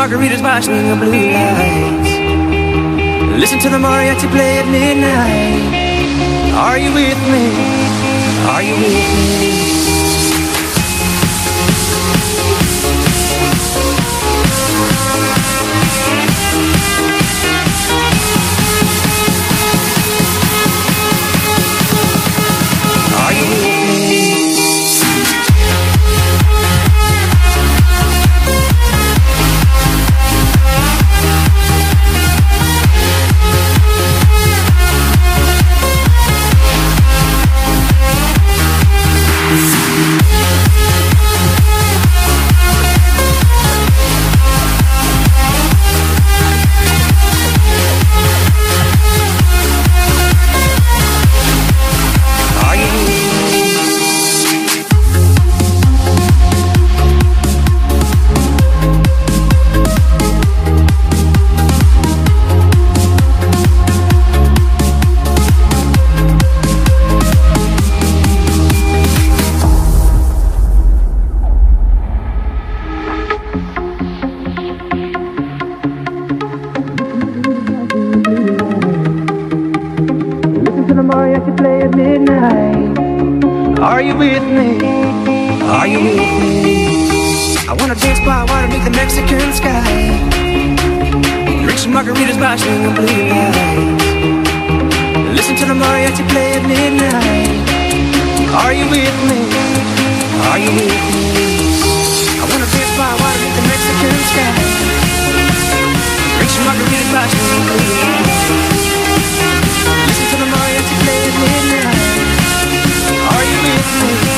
Margaritas swing of blue lights. Listen to the mariachi play at midnight. Are you with me? Are you with me? margaritas bashing in blue lights. Listen to the mariachi play at midnight. Are you with me? Are you with me? I wanna dance by water beneath the Mexican sky. Drink some margaritas bashing in blue lights. Listen to the mariachi play at midnight. Are you with me?